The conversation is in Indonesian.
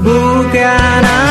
Bukan aku